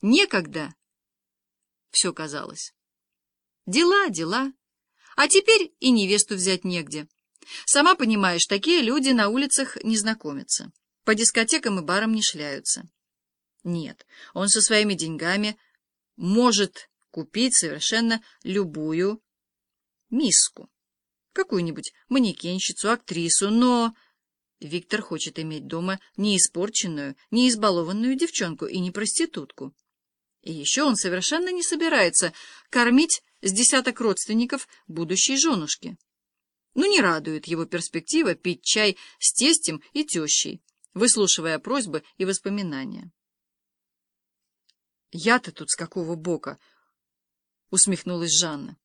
Некогда все казалось. Дела, дела. А теперь и невесту взять негде. Сама понимаешь, такие люди на улицах не знакомятся, по дискотекам и барам не шляются. Нет, он со своими деньгами может купить совершенно любую миску, какую-нибудь манекенщицу, актрису, но... Виктор хочет иметь дома не испорченную, не избалованную девчонку и не проститутку. И еще он совершенно не собирается кормить с десяток родственников будущей женушки. Ну, не радует его перспектива пить чай с тестем и тещей, выслушивая просьбы и воспоминания. «Я-то тут с какого бока?» — усмехнулась Жанна.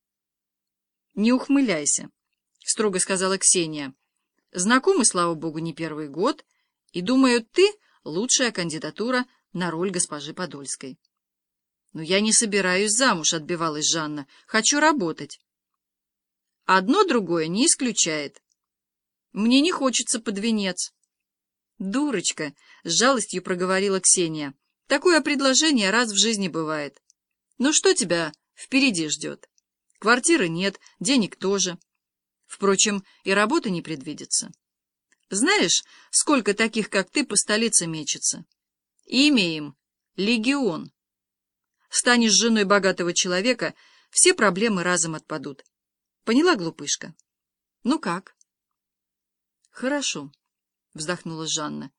«Не ухмыляйся», — строго сказала Ксения. «Знакомы, слава богу, не первый год, и, думаю, ты лучшая кандидатура на роль госпожи Подольской». «Но я не собираюсь замуж», — отбивалась Жанна. «Хочу работать». «Одно другое не исключает. Мне не хочется под венец». «Дурочка!» — с жалостью проговорила Ксения. «Такое предложение раз в жизни бывает. Ну что тебя впереди ждет? Квартиры нет, денег тоже. Впрочем, и работы не предвидится. Знаешь, сколько таких, как ты, по столице мечется? Имя им — легион». Станешь женой богатого человека, все проблемы разом отпадут. Поняла, глупышка? Ну как? Хорошо, вздохнула Жанна.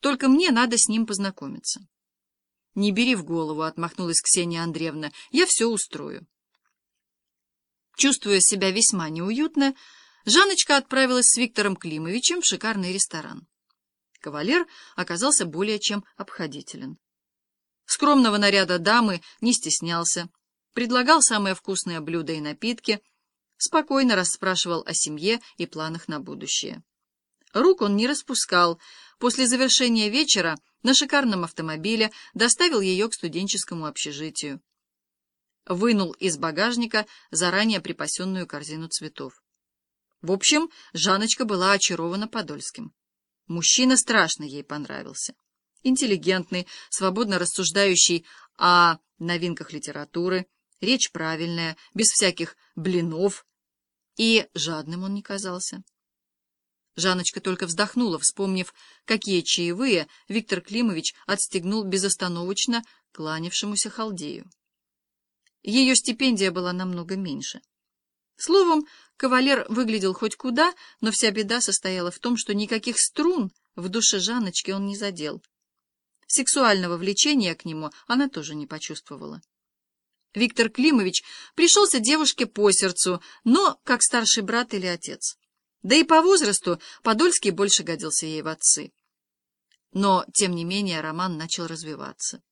Только мне надо с ним познакомиться. Не бери в голову, отмахнулась Ксения Андреевна. Я все устрою. Чувствуя себя весьма неуютно, Жанночка отправилась с Виктором Климовичем в шикарный ресторан. Кавалер оказался более чем обходителен. Скромного наряда дамы не стеснялся, предлагал самые вкусные блюда и напитки, спокойно расспрашивал о семье и планах на будущее. Рук он не распускал. После завершения вечера на шикарном автомобиле доставил ее к студенческому общежитию. Вынул из багажника заранее припасенную корзину цветов. В общем, Жаночка была очарована Подольским. Мужчина страшно ей понравился интеллигентный, свободно рассуждающий о новинках литературы, речь правильная, без всяких блинов, и жадным он не казался. Жанночка только вздохнула, вспомнив, какие чаевые Виктор Климович отстегнул безостановочно кланявшемуся халдею. Ее стипендия была намного меньше. Словом, кавалер выглядел хоть куда, но вся беда состояла в том, что никаких струн в душе Жанночки он не задел. Сексуального влечения к нему она тоже не почувствовала. Виктор Климович пришелся девушке по сердцу, но как старший брат или отец. Да и по возрасту Подольский больше годился ей в отцы. Но, тем не менее, роман начал развиваться.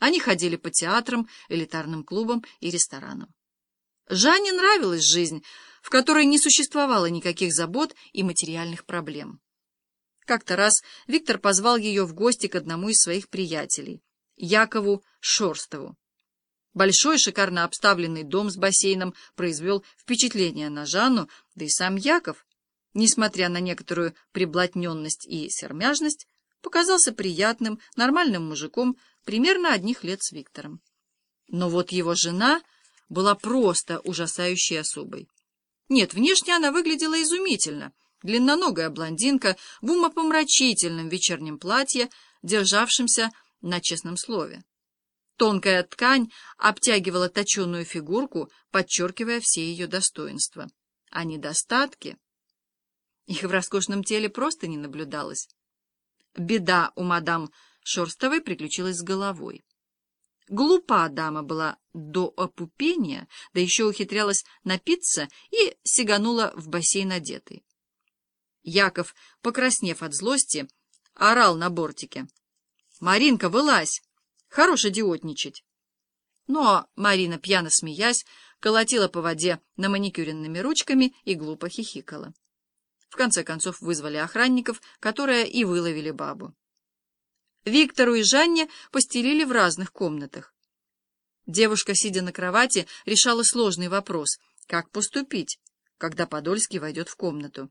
Они ходили по театрам, элитарным клубам и ресторанам. Жанне нравилась жизнь, в которой не существовало никаких забот и материальных проблем. Как-то раз Виктор позвал ее в гости к одному из своих приятелей, Якову Шорстову. Большой, шикарно обставленный дом с бассейном произвел впечатление на Жанну, да и сам Яков, несмотря на некоторую приблотненность и сермяжность, показался приятным, нормальным мужиком примерно одних лет с Виктором. Но вот его жена была просто ужасающей особой. Нет, внешне она выглядела изумительно — длинноногая блондинка в умопомрачительном вечернем платье, державшемся на честном слове. Тонкая ткань обтягивала точеную фигурку, подчеркивая все ее достоинства. А недостатки... Их в роскошном теле просто не наблюдалось. Беда у мадам Шорстовой приключилась с головой. Глупа дама была до опупения, да еще ухитрялась напиться и сиганула в бассейн одетой. Яков, покраснев от злости, орал на бортике. «Маринка, вылазь! Хорош идиотничать!» Но Марина, пьяно смеясь, колотила по воде на маникюренными ручками и глупо хихикала. В конце концов вызвали охранников, которые и выловили бабу. Виктору и Жанне постелили в разных комнатах. Девушка, сидя на кровати, решала сложный вопрос — как поступить, когда Подольский войдет в комнату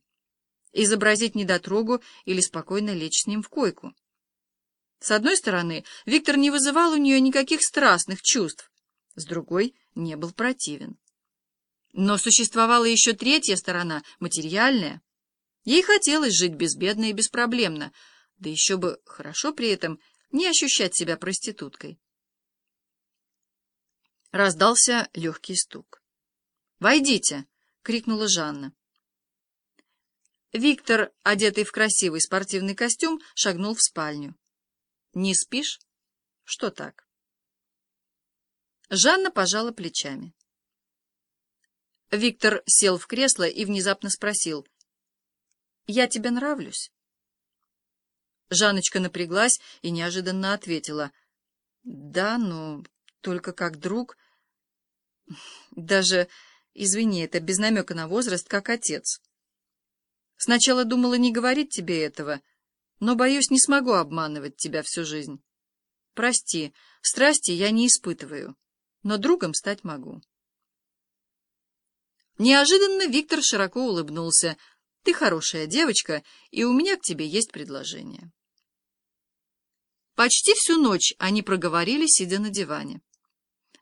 изобразить недотрогу или спокойно лечь с ним в койку. С одной стороны, Виктор не вызывал у нее никаких страстных чувств, с другой — не был противен. Но существовала еще третья сторона, материальная. Ей хотелось жить безбедно и беспроблемно, да еще бы хорошо при этом не ощущать себя проституткой. Раздался легкий стук. «Войдите!» — крикнула Жанна. Виктор, одетый в красивый спортивный костюм, шагнул в спальню. «Не спишь? Что так?» Жанна пожала плечами. Виктор сел в кресло и внезапно спросил. «Я тебе нравлюсь?» Жанночка напряглась и неожиданно ответила. «Да, но только как друг. Даже, извини, это без намека на возраст, как отец. Сначала думала не говорить тебе этого, но, боюсь, не смогу обманывать тебя всю жизнь. Прости, страсти я не испытываю, но другом стать могу». Неожиданно Виктор широко улыбнулся. «Ты хорошая девочка, и у меня к тебе есть предложение». Почти всю ночь они проговорили, сидя на диване.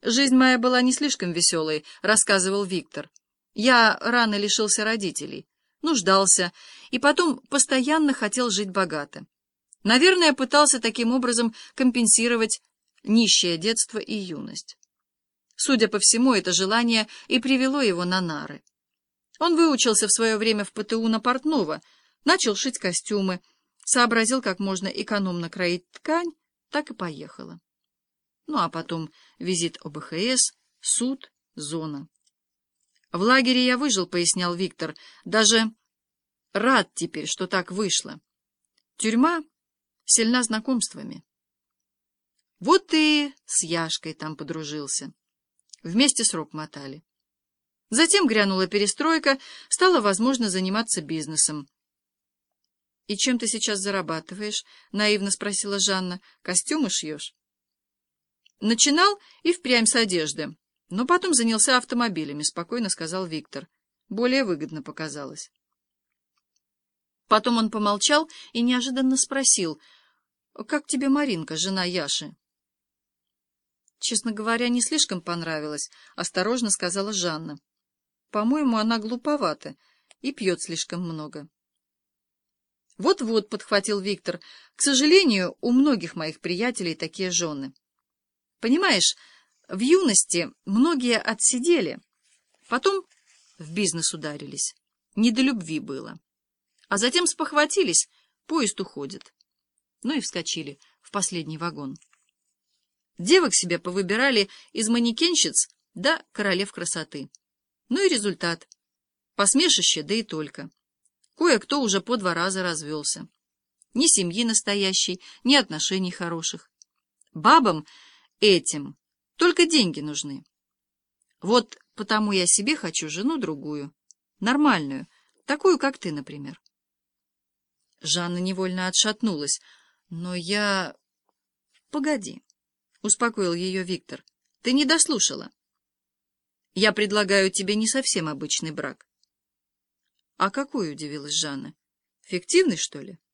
«Жизнь моя была не слишком веселой», — рассказывал Виктор. «Я рано лишился родителей, нуждался, и потом постоянно хотел жить богато. Наверное, пытался таким образом компенсировать нищее детство и юность. Судя по всему, это желание и привело его на нары. Он выучился в свое время в ПТУ на портного, начал шить костюмы, сообразил, как можно экономно кроить ткань, так и поехала. Ну, а потом визит ОБХС, суд, зона. В лагере я выжил, пояснял Виктор, даже рад теперь, что так вышло. Тюрьма сильна знакомствами. Вот и с Яшкой там подружился. Вместе срок мотали. Затем грянула перестройка, стало возможно заниматься бизнесом. — И чем ты сейчас зарабатываешь? — наивно спросила Жанна. — Костюмы шьешь? Начинал и впрямь с одежды, но потом занялся автомобилями, — спокойно сказал Виктор. Более выгодно показалось. Потом он помолчал и неожиданно спросил, — Как тебе Маринка, жена Яши? Честно говоря, не слишком понравилось, — осторожно сказала Жанна. По-моему, она глуповата и пьет слишком много. Вот-вот, — подхватил Виктор, — к сожалению, у многих моих приятелей такие жены. Понимаешь, в юности многие отсидели, потом в бизнес ударились. Не до любви было. А затем спохватились, поезд уходит. Ну и вскочили в последний вагон. Девок себе повыбирали из манекенщиц до королев красоты. Ну и результат. Посмешище, да и только. Кое-кто уже по два раза развелся. Ни семьи настоящей, ни отношений хороших. Бабам этим только деньги нужны. Вот потому я себе хочу жену другую, нормальную, такую, как ты, например. Жанна невольно отшатнулась. Но я... Погоди. — успокоил ее Виктор. — Ты не дослушала. Я предлагаю тебе не совсем обычный брак. — А какой, — удивилась Жанна. — Фиктивный, что ли? —